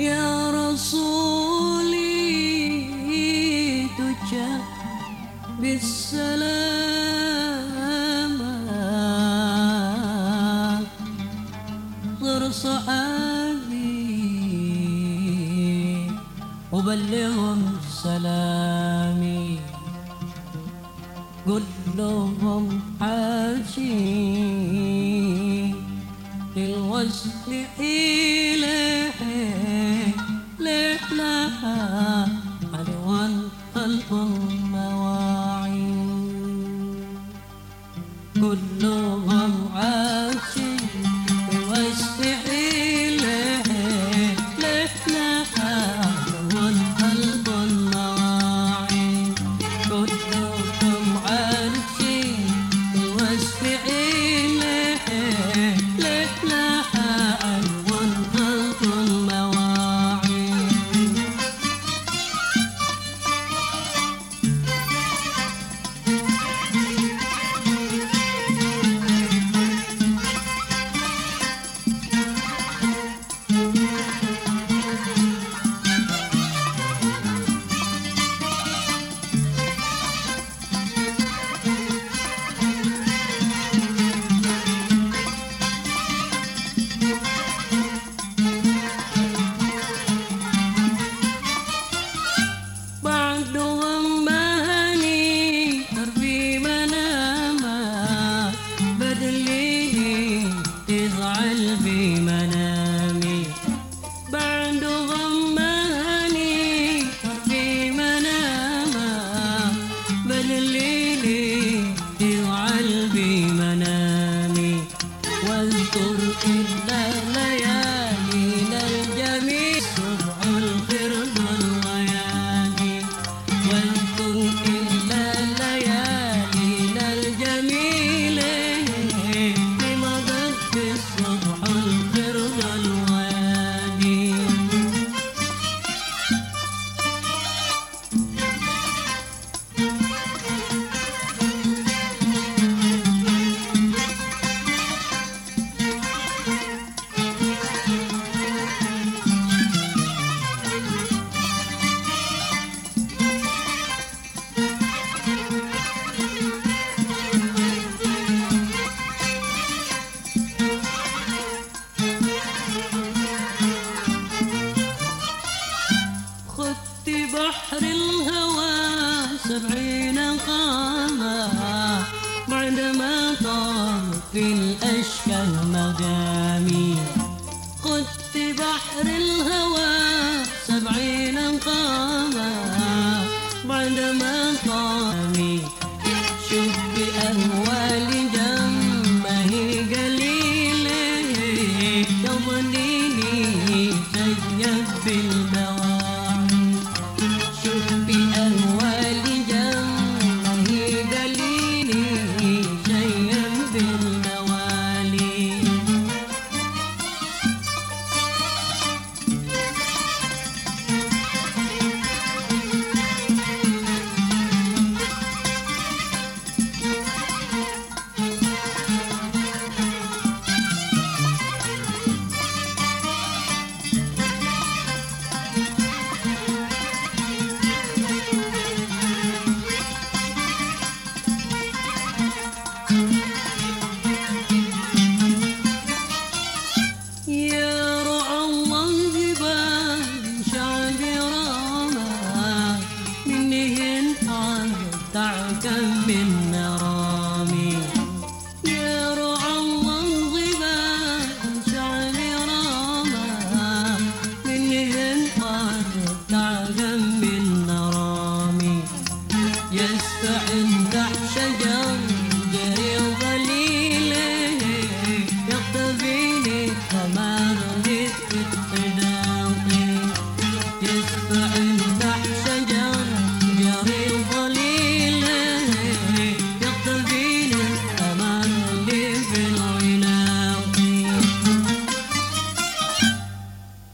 يا رسولي دجى بالسلامة ضر صحابي وبلغهم سلامي. قل لهم حاجي للوصل إليك علوان قلب الله طارت الأشكال مغامي قدت بحر الهوى سبعين قامة بعدما قامي شب أهوالي تعتم